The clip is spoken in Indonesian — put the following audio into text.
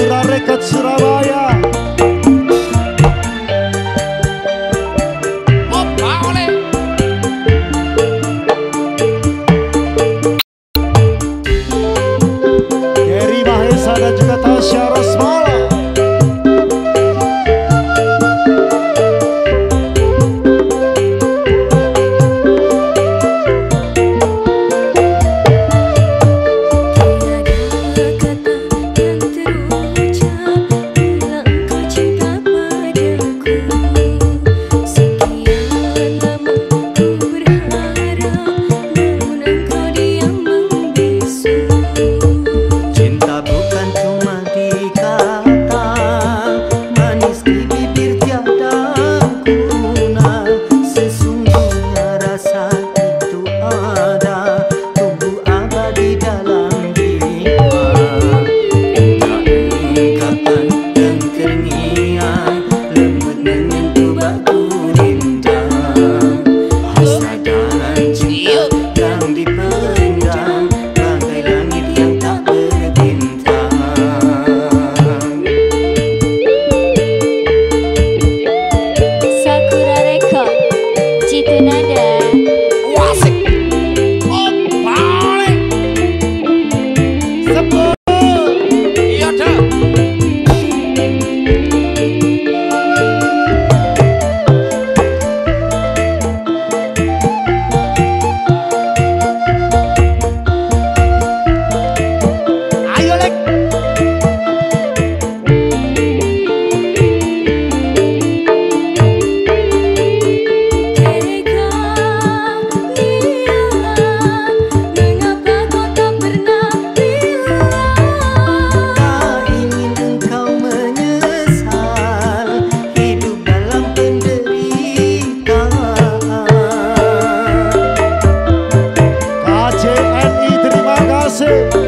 Indra Surabaya Mahesa dan juga Tasya casa. JNI terima kasih